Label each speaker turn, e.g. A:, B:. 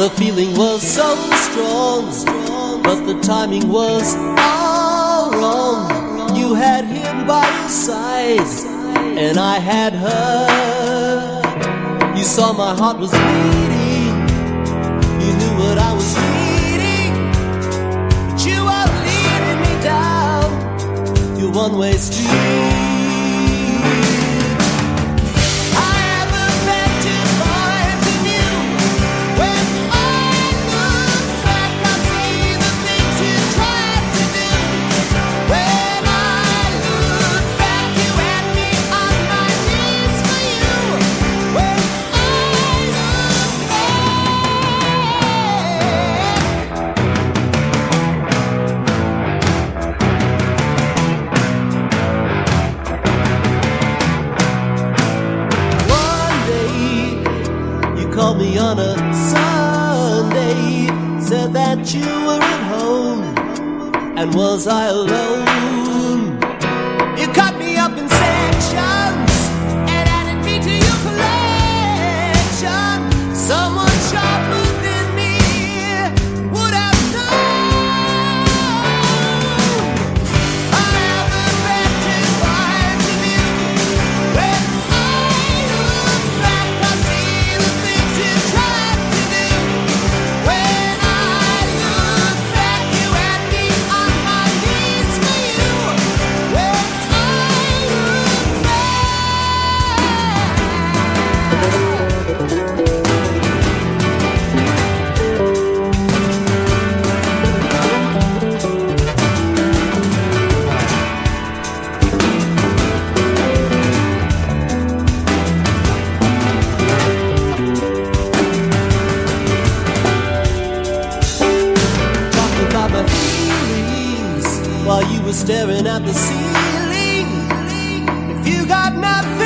A: The feeling was so strong, but the timing was all wrong. You had him by your side, and I had her. You saw my heart was beating, you knew what I was needing, but you were leading me down your one-way street. Called me on a Sunday, said that you were at home, and was I alone? You cut me up in sections while you were staring at the ceiling. If you got nothing